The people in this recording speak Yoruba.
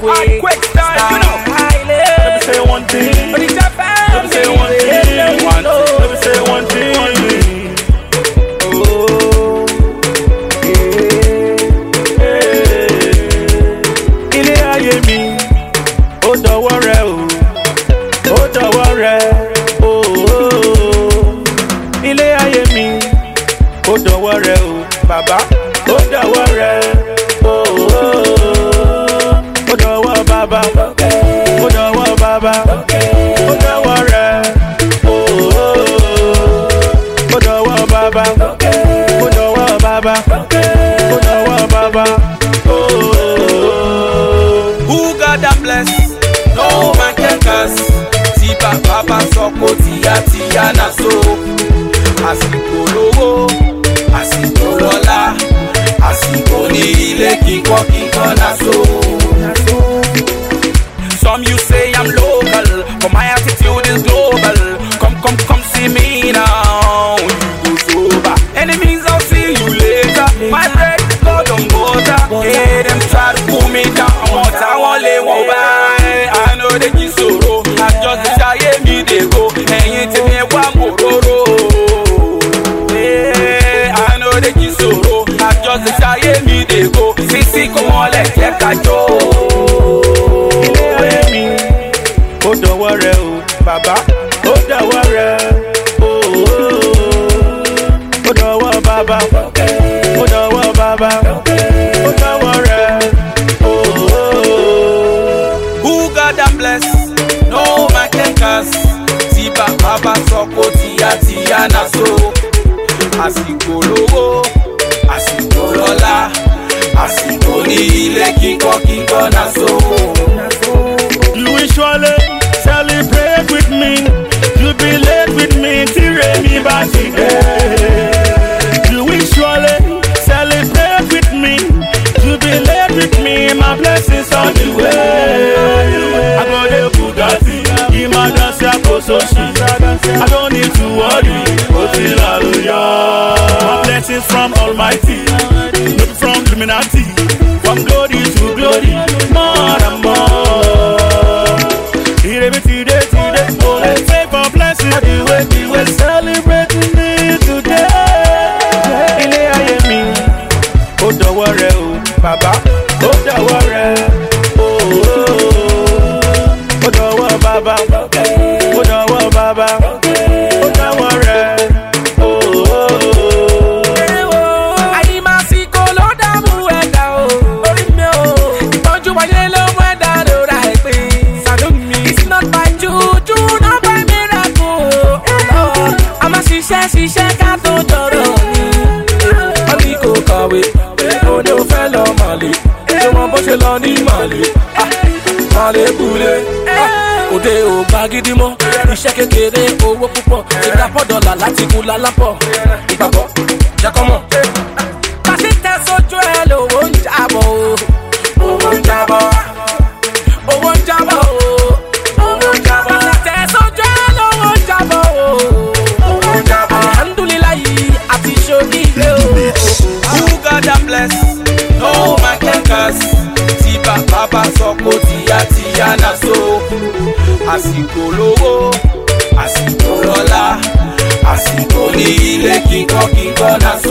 Earthquake. style, you know. Island. Let me say one thing. But it's a Let me say one thing. One, let me say one thing. One thing. Oh, yeah. Hey. Ilé ayé mi, ó dọwọ́ rẹ o, ó dọwọ́ rẹ o. Ilé ayé mi, ó dọwọ́ rẹ o, ile aye mi o o baba o dowo re o Baba, kó dọwọ́ Oh, Who God that bless? No man can cast. Tí bàbá bá sọ kó tíyátíyá náà so. Àsìkò lówó, àsìkò lọ́lá, àsìkò ní ilé kíkọ́ kíkọ́ náà so. Some you say I'm low. àwọn ọ̀tá wọn lé wọn bá ẹ ànódéjì ṣòro àjọṣe ṣayé mi dègbò ẹ̀yìn tèmi wá mòróró eh, ànódéjì ṣòro àjọṣe ṣayé mi dègbò sísí kó wọn lẹ̀ jẹ́ kájọ́. ilé ayé mi ó dọ̀wọ́ rẹ o bàbá ó dọ̀wọ́ rẹ o ó dọ̀wọ́ bàbá ó dọ̀wọ́ bàbá. dance tí bàbá bá sọ pé tíyátíyá náà lówó àsìkò lọ́lá àsìkò ní ilé kíkọ́ kíkọ́ náà so. Louis celebrate with me jubilate with me tí Remi bá ti dé. Louis celebrate with me jubilate with me my blessing. parler boulet. Eh. Ode o bagi dimo Ise kekere owo pupo Ega po la lati gun la lampo Ipa bo, ja komo Kasi te sojo e lo Owo njabo Owo njabo Owo njabo Owo njabo Kasi te sojo e lo Owo njabo Owo njabo Handuli la yi you, shogi Who God bless No man can curse Tiba papa sokoti àsìkò lówó àsìkò lọ́lá àsìkò ní ilé kíkọ́ kíkọ́ náà.